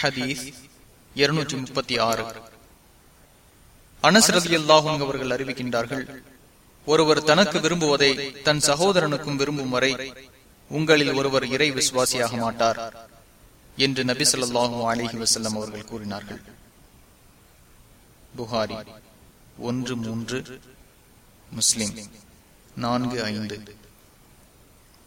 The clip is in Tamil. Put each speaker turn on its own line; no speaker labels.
ஹதீஸ் இருநூற்றி முப்பத்தி ஆறு. அனசரதி அல்லாஹும் அவர்கள் அறிவிக்கின்றார்கள் ஒருவர் தனக்கு விரும்புவதை தன் சகோதரனுக்கும் விரும்பும் வரை உங்களில் ஒருவர் இறை விசுவாசியாக மாட்டார் என்று நபி சொல்லாஹும் அலிஹி வசல்லம் அவர்கள் கூறினார்கள். புகாரி ஒன்று மூன்று முஸ்லிம் நான்கு ஐந்து.